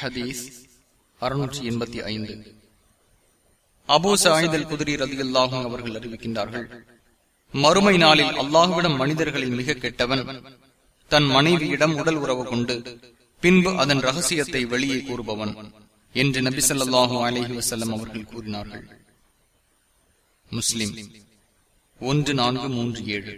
ஹதீஸ் அறுநூற்றி எண்பத்தி ஐந்து. அபூ சாயிதல் குதிரி ரதியுல்லாஹும் அவர்கள் அறிவிக்கின்றார்கள் மறுமை நாளில் அல்லாஹுவிடம் மனிதர்களில் மிக கெட்டவன் தன் மனைவியிடம் உடல் உறவு கொண்டு பின்பு அதன் ரகசியத்தை வெளியே கூறுபவன் என்று நபி ஸல்லல்லாஹு அலஹி வசல்லம் அவர்கள் கூறினார்கள். முஸ்லிம் ஒன்று நான்கு மூன்று ஏழு.